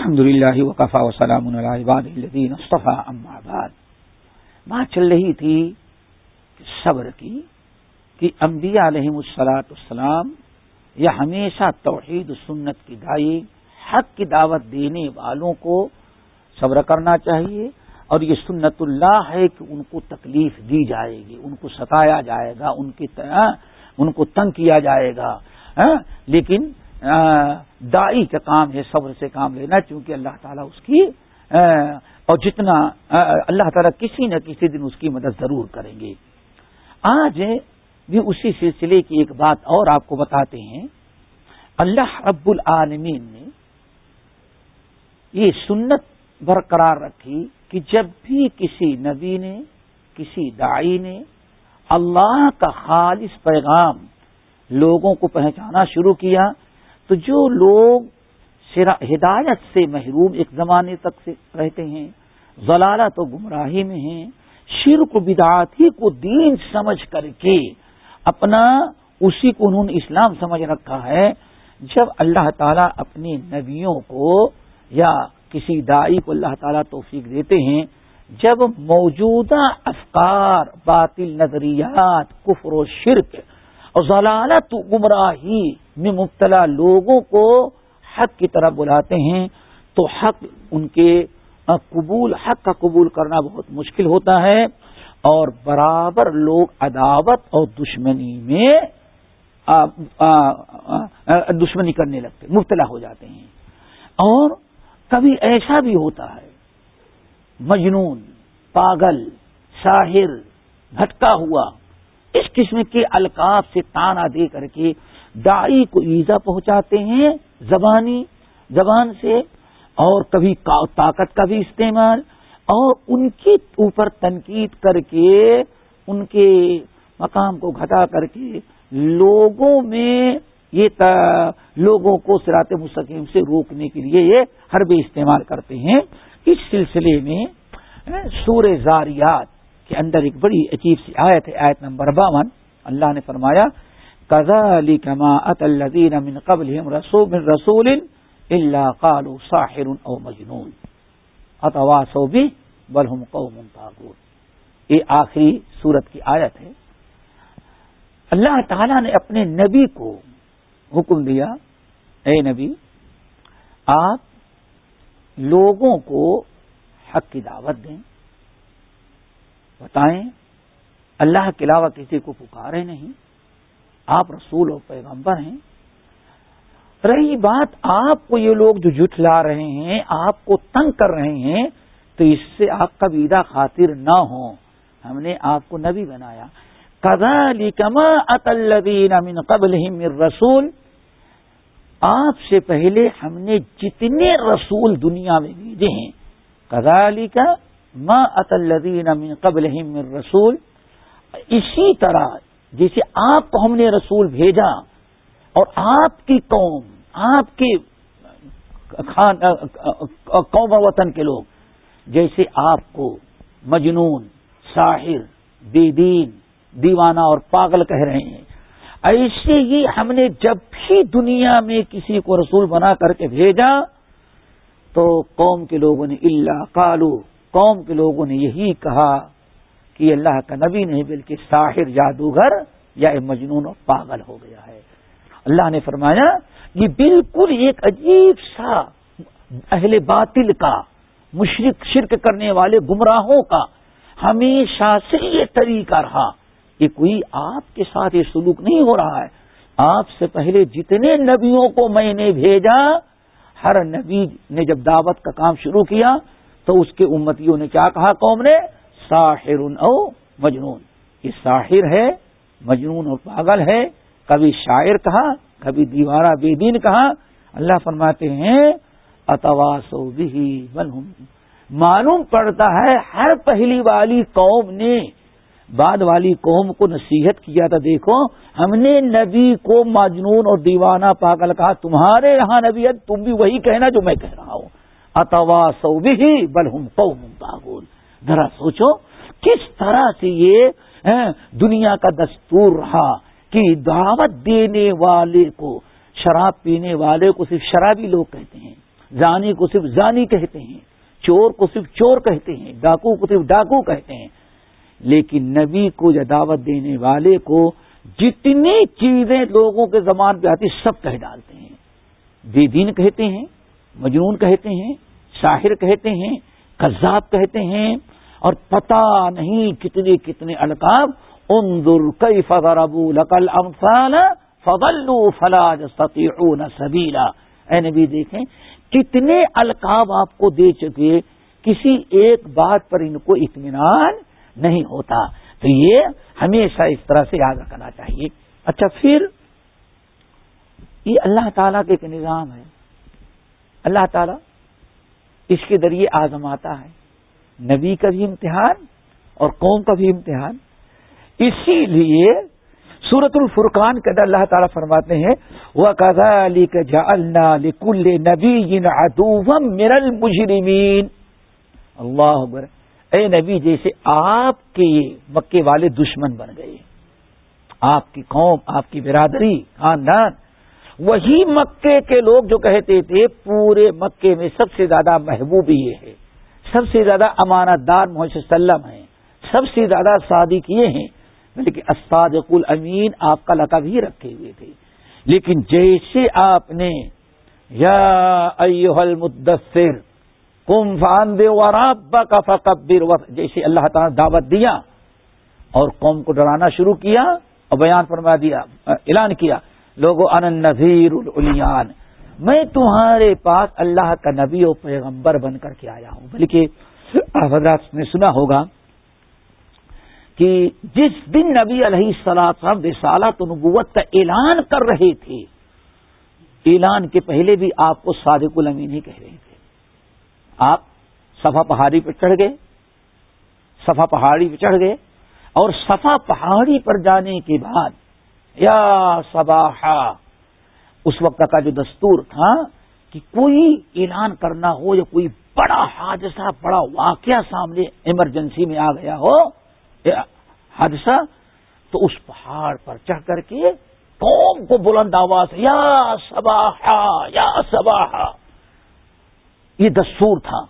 الحمد للہ وقفا وسلام الدین مصطفیٰ بعد۔ بات چل رہی تھی صبر کی، کہ انبیاء علیہ السلاط السلام یا ہمیشہ توحید سنت کی دائی، حق کی دعوت دینے والوں کو صبر کرنا چاہیے اور یہ سنت اللہ ہے کہ ان کو تکلیف دی جائے گی، ان کو ستایا جائے گا، ان کی ان کو تنگ کیا جائے گا۔ ہاں؟ لیکن دائی کا کام ہے، صبر سے کام لینا، چونکہ اللہ تعالیٰ اس کی اور جتنا اللہ تعالیٰ کسی نہ کسی دن اس کی مدد ضرور کریں گے۔ آج بھی اسی سلسلے کی ایک بات اور آپ کو بتاتے ہیں۔ اللہ رب العالمین نے یہ سنت برقرار رکھی کہ جب بھی کسی نبی نے، کسی دائی نے اللہ کا خالص پیغام لوگوں کو پہچانا شروع کیا تو جو لوگ ہدایت سے محروم ایک زمانے تک سے رہتے ہیں، ضلالت و گمراہی میں ہیں، شرک و بدعاتی کو دین سمجھ کر کے اپنا اسی کو انہوں نے اسلام سمجھ رکھا ہے، جب اللہ تعالیٰ اپنے نبیوں کو یا کسی دائی کو اللہ تعالیٰ توفیق دیتے ہیں، جب موجودہ افکار، باطل نظریات، کفر و شرک اور ضلالت گمراہی میں مبتلا لوگوں کو حق کی طرف بلاتے ہیں، تو حق ان کے قبول، حق کا قبول کرنا بہت مشکل ہوتا ہے۔ اور برابر لوگ عداوت اور دشمنی میں دشمنی کرنے لگتے، مبتلا ہو جاتے ہیں۔ اور کبھی ایسا بھی ہوتا ہے، مجنون، پاگل شاہر بھٹکا ہوا، اس قسم کے القاف سے تانا دے کر کے دائی کو ایزا پہنچاتے ہیں زبانی، زبان سے، اور کبھی طاقت کا بھی استعمال، اور ان کے اوپر تنقید کر کے، ان کے مقام کو گھٹا کر کے لوگوں میں یہ لوگوں کو سرات مستقیم سے روکنے کے لیے یہ حربے استعمال کرتے ہیں۔ اس سلسلے میں سور زاریات کے اندر ایک بڑی عجیب سی آیت ہے، آیت نمبر باون۔ اللہ نے فرمایا کزا علی کما ات الدین قبل رسول رسول اللہ قالو ساحر او مجنون اتوا سو بھی بلحم قوم تاغور یہ آخری صورت کی آیت ہے۔ اللہ تعالی نے اپنے نبی کو حکم دیا، اے نبی، آپ لوگوں کو حق کی دعوت دیں۔ بتائیں، اللہ کے علاوہ کسی کو پکارے نہیں۔ آپ رسول و پیغمبر ہیں، رہی بات آپ کو یہ لوگ جو جٹ لا رہے ہیں، آپ کو تنگ کر رہے ہیں، تو اس سے آپ کا ویدا خاطر نہ ہو۔ ہم نے آپ کو نبی بنایا۔ کدا کما اطلین قبل رسول۔ آپ سے پہلے ہم نے جتنے رسول دنیا میں بھیجے ہیں۔ کزالی کا ماں اطلین قبل رسول۔ اسی طرح جیسے آپ کو ہم نے رسول بھیجا اور آپ کی قوم، آپ کے قوم وطن کے لوگ، جیسے آپ کو مجنون، ساحر بے دین دیوانہ اور پاگل کہہ رہے ہیں۔ ایسے ہی ہم نے جب بھی دنیا میں کسی کو رسول بنا کر کے بھیجا تو قوم کے لوگوں نے اللہ کالو قوم کے لوگوں نے یہی کہا کہ اللہ کا نبی نہیں، بلکہ ساحر، جادوگر یا مجنون اور پاگل ہو گیا ہے۔ اللہ نے فرمایا، یہ بالکل ایک عجیب سا اہل باطل کا مشرق شرک کرنے والے گمراہوں کا ہمیشہ سے یہ طریقہ رہا یہ کوئی آپ کے ساتھ یہ سلوک نہیں ہو رہا ہے۔ آپ سے پہلے جتنے نبیوں کو میں نے بھیجا، ہر نبی نے جب دعوت کا کام شروع کیا تو اس کے امتیوں نے کیا کہا؟ قوم نے ساحر او مجنون۔ یہ ساحر ہے، مجنون اور پاگل ہے۔ کبھی شاعر کہا، کبھی دیوارہ بے دین کہا۔ اللہ فرماتے ہیں اتواسو بھی معلوم پڑتا ہے، ہر پہلی والی قوم نے، بعد والی قوم کو نصیحت کیا تھا، دیکھو، ہم نے نبی کو مجنون اور دیوانہ پاگل کہا۔ تمہارے یہاں نبی ہے تم بھی وہی کہنا جو میں کہہ رہا ہوں۔ اتوا سو بھی بلحم قوم پاگول ذرا سوچو، کس طرح سے یہ دنیا کا دستور رہا کہ دعوت دینے والے کو، شراب پینے والے کو صرف شرابی لوگ کہتے ہیں، زانی کو صرف زانی کہتے ہیں، چور کو صرف چور کہتے ہیں، ڈاکو کو صرف ڈاکو کہتے ہیں۔ لیکن نبی کو یا دعوت دینے والے کو جتنی چیزیں لوگوں کے زمان پہ آتی، سب کہہ ڈالتے ہیں۔ بے دین کہتے ہیں، مجنون کہتے ہیں، شاہر کہتے ہیں قذاب کہتے ہیں اور پتا نہیں کتنے کتنے القاب، انظر کئی فضر ابو لقل امفال فضلو فلاج ستیعون سبیلا۔ اے نبی دیکھیں، کتنے القاب آپ کو دے چکے، کسی ایک بات پر ان کو اطمینان نہیں ہوتا۔ تو یہ ہمیشہ اس طرح سے یاد رکھنا چاہیے۔ اچھا پھر یہ اللہ تعالیٰ کا ایک نظام ہے۔ اللہ تعالیٰ اس کے ذریعے آزماتا ہے۔ نبی کا بھی امتحان اور قوم کا بھی امتحان۔ اسی لیے سورت الفرقان کے اللہ تعالیٰ فرماتے ہیں وہ کزا علی کا جا اللہ کل نبی مرل مجرمین اللہ اے نبی، جیسے آپ کے مکے والے دشمن بن گئے، آپ کی قوم، آپ کی برادری، خاندان، وہی مکے کے لوگ جو کہتے تھے، پورے مکے میں سب سے زیادہ محبوب یہ ہے۔ سب سے زیادہ امانت دار محسوس سلم ہیں۔ سب سے زیادہ صادق یہ ہیں۔ لیکن اسادق الامین آپ کا لقب ہی رکھے ہوئے تھے۔ لیکن جیسے آپ نے یا ایوہ المدثر کم فان دے ورابا کا فقبر، جیسے اللہ تعالیٰ دعوت دیا اور قوم کو ڈرانا شروع کیا اور بیان فرما دیا، اعلان کیا لوگوں ان نذیر الیان میں تمہارے پاس اللہ کا نبی و پیغمبر بن کر کے آیا ہوں۔ بلکہ حضرات نے سنا ہوگا کہ جس دن نبی علیہ صاحب رسالت نبوت کا اعلان کر رہے تھے، اعلان کے پہلے بھی آپ کو صادق الامین ہی کہہ رہے تھے۔ آپ صفا پہاڑی پہ چڑھ گئے، صفا پہاڑی پہ چڑھ گئے اور صفا پہاڑی پر جانے کے بعد، یا صباحا اس وقت کا جو دستور تھا کہ کوئی اعلان کرنا ہو یا کوئی بڑا حادثہ، بڑا واقعہ سامنے ایمرجنسی میں آ گیا ہو حادثہ، تو اس پہاڑ پر چڑھ کر کے قوم کو بلند آواز، یا سباہا یا سباہا یہ دستور تھا۔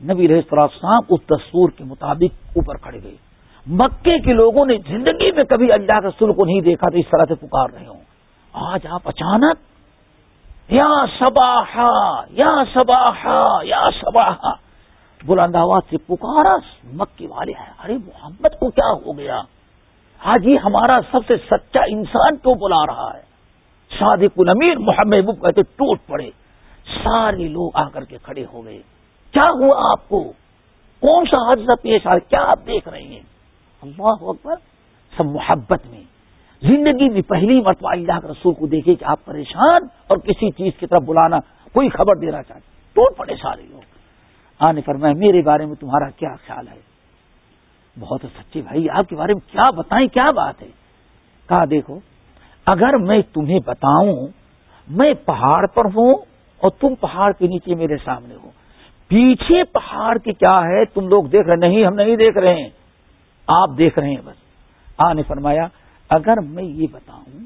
نبی رہ صاحب اس دستور کے مطابق اوپر کھڑے گئے مکے کے لوگوں نے زندگی میں کبھی اللہ رسول کو نہیں دیکھا تو اس طرح سے پکار رہے ہوں۔ آج آپ اچانک یا سباہا یا سباہا یا سباہا بلند آواز سے پکارا مکے والے ہیں۔ ارے محمد کو کیا ہو گیا؟ آج یہ ہمارا سب سے سچا انسان کیوں بلا رہا ہے۔ صادق الامیر محمد کہتے ٹوٹ پڑے۔ سارے لوگ آ کر کے کھڑے ہو گئے۔ کیا ہوا آپ کو؟ کون سا حادثہ پیش آ کیا آپ دیکھ رہے ہیں؟ اللہ اکبر، سب محبت میں۔ زندگی میں پہلی مرتبہ اللہ کے رسول کو دیکھے کہ آپ پریشان اور کسی چیز کی طرف بلانا کوئی خبر دینا چاہتے ٹوٹ پڑے سارے لوگ۔ آنے پر میں میرے بارے میں تمہارا کیا خیال ہے؟ بہت سچے بھائی، آپ کے بارے میں کیا بتائیں، کیا بات ہے؟ کہا، دیکھو، اگر میں تمہیں بتاؤں، میں پہاڑ پر ہوں اور تم پہاڑ کے نیچے میرے سامنے ہو۔ پیچھے پہاڑ کی کیا ہے؟ تم لوگ دیکھ رہے نہیں، ہم نہیں دیکھ رہے ہیں۔ آپ دیکھ رہے ہیں بس۔ آ نے فرمایا اگر میں یہ بتاؤں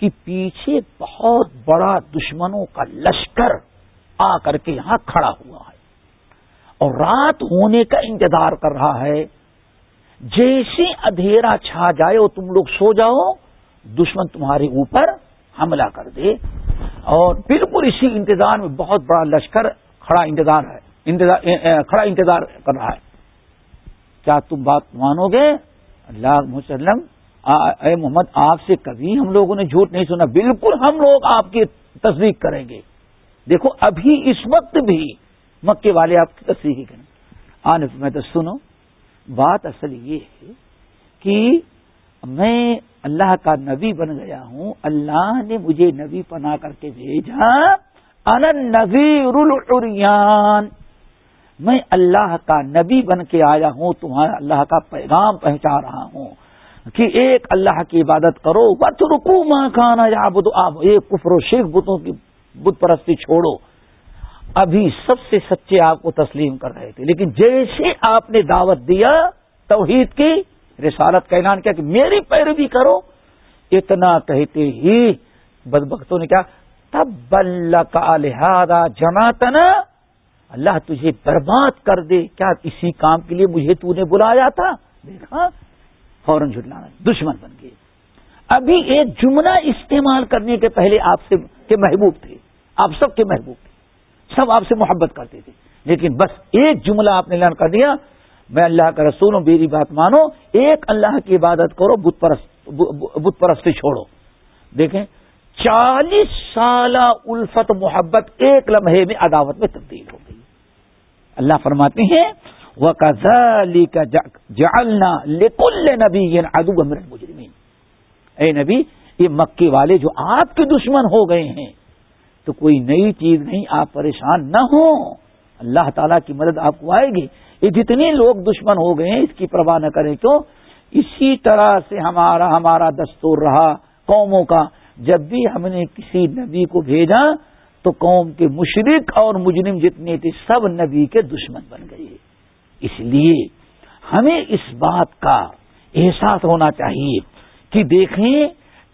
کہ پیچھے بہت بڑا دشمنوں کا لشکر آ کر کے یہاں کھڑا ہوا ہے اور رات ہونے کا انتظار کر رہا ہے، جیسے ادھیرا چھا جائے اور تم لوگ سو جاؤ، دشمن تمہارے اوپر حملہ کر دے۔ اور بالکل اسی انتظار میں بہت بڑا لشکر کھڑا انتظار ہے، انتظار کھڑا انتظار کر رہا ہے۔ کیا تم بات مانو گے؟ اللہ مسلم اے محمد، آپ سے کبھی ہم لوگوں نے جھوٹ نہیں سنا۔ بالکل ہم لوگ آپ کی تصدیق کریں گے۔ دیکھو، ابھی اس وقت بھی مکے والے آپ کی تصدیق ہی کریں۔ آنے میں تو سنو، بات اصل یہ ہے کہ میں اللہ کا نبی بن گیا ہوں۔ اللہ نے مجھے نبی بنا کر کے بھیجا۔ ان نذیر العریان میں اللہ کا نبی بن کے آیا ہوں، تمہارا اللہ کا پیغام پہنچا رہا ہوں۔ کہ ایک اللہ کی عبادت کرو بت رکو ماں کھانا یا بدو آپ ایک کفر و شیخ بتوں کی بت پرستی چھوڑو۔ ابھی سب سے سچے آپ کو تسلیم کر رہے تھے۔ لیکن جیسے آپ نے دعوت دیا، توحید کی رسالت کا اعلان کیا کہ میری پیروی کرو، اتنا کہتے ہی بدبختوں نے کیا تب بل کا لہذا جماعتنا، اللہ تجھے برباد کر دے۔ کیا اسی کام کے لیے مجھے تو نے بلایا تھا؟ دیکھا فوراً جھٹلانا دشمن بن گئے۔ ابھی ایک جملہ استعمال کرنے کے پہلے آپ سے کے محبوب تھے، آپ سب کے محبوب تھے، سب آپ سے محبت کرتے تھے۔ لیکن بس ایک جملہ آپ نے اعلان کر دیا، میں اللہ کا رسول ہوں، میری بات مانو، ایک اللہ کی عبادت کرو، بت پرست بت پرست چھوڑو۔ دیکھیں، چالیس سالہ الفت محبت ایک لمحے میں عداوت میں تبدیل ہو گئی۔ اللہ فرماتے ہیں وہ کا جالنا لیکل نبی ادو امر مجرمین اے نبی، یہ مکے والے جو آپ کے دشمن ہو گئے ہیں، تو کوئی نئی چیز نہیں، آپ پریشان نہ ہوں۔ اللہ تعالیٰ کی مدد آپ کو آئے گی۔ یہ جتنے لوگ دشمن ہو گئے ہیں، اس کی پرواہ نہ کریں۔ کیوں؟ اسی طرح سے ہمارا ہمارا دستور رہا قوموں کا۔ جب بھی ہم نے کسی نبی کو بھیجا، تو قوم کے مشرق اور مجرم جتنے تھے، سب نبی کے دشمن بن گئے۔ اس لیے ہمیں اس بات کا احساس ہونا چاہیے کہ دیکھیں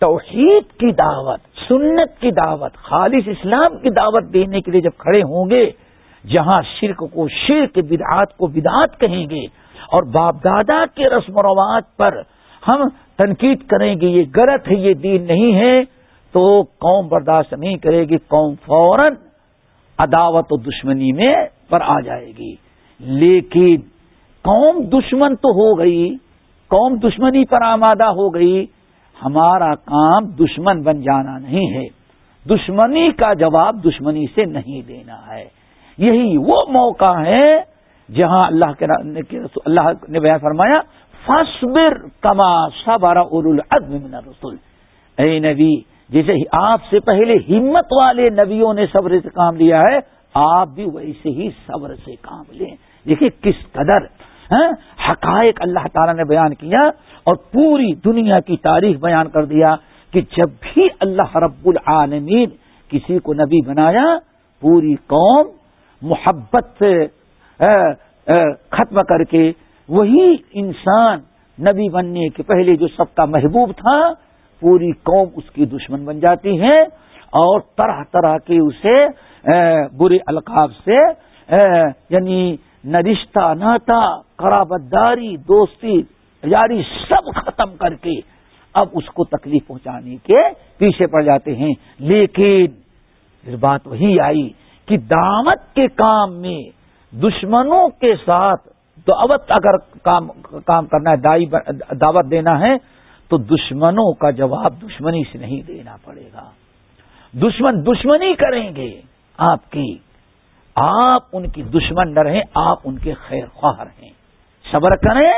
توحید کی دعوت، سنت کی دعوت، خالص اسلام کی دعوت دینے کے لیے جب کھڑے ہوں گے، جہاں شرک کو شرک، بدعات کو بدعات کہیں گے اور باپ دادا کے رسم و رواج پر ہم تنقید کریں گے، یہ غلط ہے، یہ دین نہیں ہے، تو قوم برداشت نہیں کرے گی، قوم فوراً عداوت و دشمنی میں پر آ جائے گی۔ لیکن قوم دشمن تو ہو گئی، قوم دشمنی پر آمادہ ہو گئی، ہمارا کام دشمن بن جانا نہیں ہے۔ دشمنی کا جواب دشمنی سے نہیں دینا ہے۔ یہی وہ موقع ہے جہاں اللہ کے اللہ نے بیان فرمایا فصبر کما سبارا من الرسول اے نبی، جیسے آپ سے پہلے ہمت والے نبیوں نے صبر سے کام لیا ہے، آپ بھی ویسے ہی صبر سے کام لیں۔ دیکھیے کس قدر ہاں، حقائق اللہ تعالی نے بیان کیا اور پوری دنیا کی تاریخ بیان کر دیا کہ جب بھی اللہ رب العالمین کسی کو نبی بنایا، پوری قوم محبت سے ختم کر کے وہی انسان نبی بننے کے پہلے جو سب کا محبوب تھا، پوری قوم اس کی دشمن بن جاتی ہے اور طرح طرح کے اسے برے القاب سے یعنی نہ رشتہ ناتا قرابت داری دوستی، یاری سب ختم کر کے اب اس کو تکلیف پہنچانے کے پیچھے پڑ جاتے ہیں۔ لیکن پھر بات وہی آئی کہ دعوت کے کام میں دشمنوں کے ساتھ دعوت اگر کام کام کرنا ہے دعوت دینا ہے، تو دشمنوں کا جواب دشمنی سے نہیں دینا پڑے گا۔ دشمن دشمنی کریں گے آپ کی۔ آپ ان کی دشمن نہ رہیں، آپ ان کے خیر خواہ رہیں۔ صبر کریں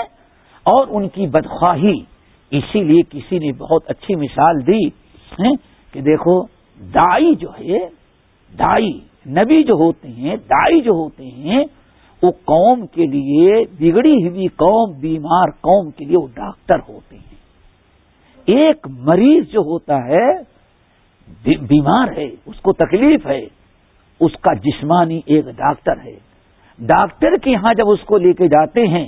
اور ان کی بدخواہی۔ اسی لیے کسی نے بہت اچھی مثال دی کہ دیکھو، دائی جو ہے، دائی، نبی جو ہوتے ہیں، دائی جو ہوتے ہیں، وہ قوم کے لیے، بگڑی ہوئی قوم، بیمار قوم کے لیے وہ ڈاکٹر ہوتے ہیں۔ ایک مریض جو ہوتا ہے بیمار ہے، اس کو تکلیف ہے اس کا جسمانی ایک ڈاکٹر ہے۔ ڈاکٹر کے یہاں جب اس کو لے کے جاتے ہیں،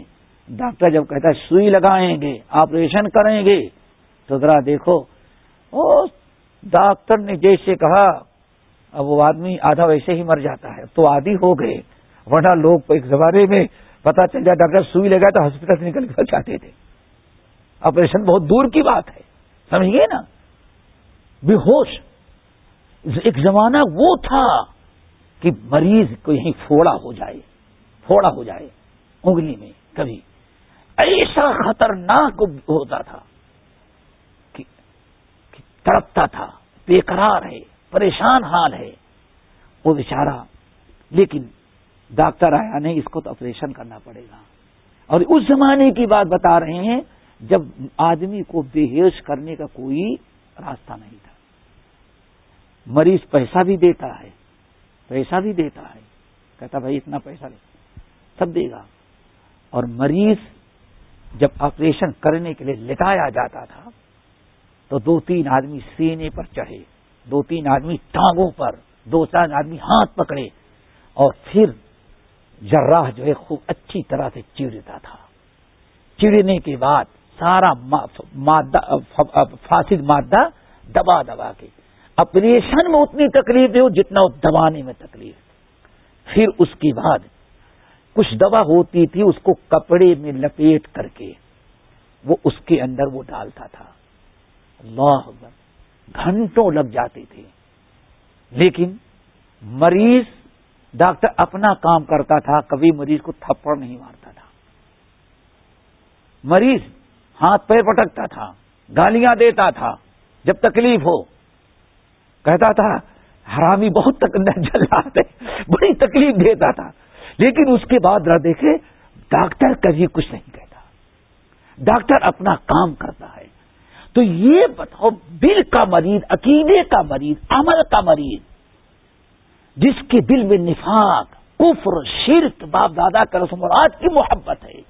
ڈاکٹر جب کہتا ہے، سوئی لگائیں گے، آپریشن کریں گے، تو ذرا دیکھو۔ ڈاکٹر نے جیسے کہا، اب وہ آدمی آدھا ویسے ہی مر جاتا ہے، تو آدھی ہو گئے۔ ورنہ لوگ ایک زمانے میں پتا چل جائے، ڈاکٹر سوئی لگا تو ہاسپٹل سے نکل کر جاتے تھے۔ آپریشن بہت دور کی بات ہے، سمجھیے نا؟ بے ہوش۔ ایک زمانہ وہ تھا کہ مریض کو یہیں پھوڑا ہو جائے، پھوڑا ہو جائے، انگلی میں کبھی۔ ایسا خطرناک ہوتا تھا کہ تڑپتا تھا بے قرار ہے، پریشان حال ہے۔ وہ بیچارہ، لیکن ڈاکٹر آیا نہیں، اس کو تو آپریشن کرنا پڑے گا۔ اور اس زمانے کی بات بتا رہے ہیں، جب آدمی کو بے ہوش کرنے کا کوئی راستہ نہیں تھا۔ مریض پیسہ بھی دیتا ہے پیسہ بھی دیتا ہے۔ کہتا بھائی، اتنا پیسہ دے سب دے گا۔ اور مریض جب آپریشن کرنے کے لیے لٹایا جاتا تھا، تو دو تین آدمی سینے پر چڑھے، دو تین آدمی ٹانگوں پر، دو چار آدمی ہاتھ پکڑے، اور پھر جراح جو ہے، خوب اچھی طرح سے چڑتا تھا۔ چڑنے کے بعد سارا مادہ، فاسد مادہ دبا دبا کے اپریشن میں اتنی تکلیف دے جتنا دبانے میں تکلیف پھر اس کے بعد کچھ دوا ہوتی تھی، اس کو کپڑے میں لپیٹ کر کے وہ اس کے اندر وہ ڈالتا تھا۔ اللہ گھنٹوں لگ جاتے تھے۔ لیکن مریض ڈاکٹر اپنا کام کرتا تھا، کبھی مریض کو تھپڑ نہیں مارتا تھا۔ مریض ہاتھ پیر پٹکتا تھا، گالیاں دیتا تھا جب تکلیف ہو۔ کہتا تھا، حرامی بہت تک جلاتے، بڑی تکلیف دیتا تھا۔ لیکن اس کے بعد رہ دیکھے، ڈاکٹر کبھی کچھ نہیں کہتا۔ ڈاکٹر اپنا کام کرتا ہے۔ تو یہ بتاؤ دل کا مریض عقیدے کا مریض عمل کا مریض جس کے دل میں نفاق، کفر، شرک، باپ دادا کا رسم الاد کی محبت ہے۔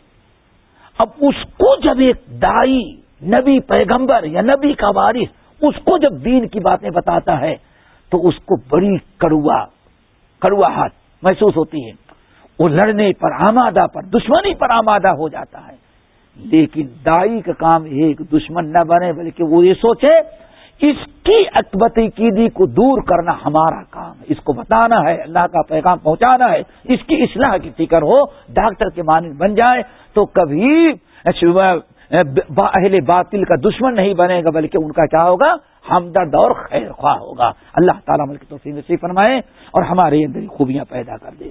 اب اس کو جب ایک دائی، نبی پیغمبر یا نبی کا وارث اس کو جب دین کی باتیں بتاتا ہے تو اس کو بڑی کڑوا کڑوا ہاتھ محسوس ہوتی ہے۔ وہ لڑنے پر آمادہ پر، دشمنی پر آمادہ ہو جاتا ہے۔ لیکن دائی کا کام ایک دشمن نہ بنے، بلکہ وہ یہ سوچے، اس کی اکبت قیدی کو دور کرنا ہمارا کام ہے۔ اس کو بتانا ہے، اللہ کا پیغام پہنچانا ہے۔ اس کی اصلاح کی فکر ہو، ڈاکٹر کے مانند بن جائے تو کبھی اہل باطل کا دشمن نہیں بنے گا، بلکہ ان کا کیا ہوگا؟ ہمدرد اور خیر خواہ ہوگا۔ اللہ تعالیٰ ملک توفیق نصیب فرمائے اور ہمارے اندر خوبیاں پیدا کر دے۔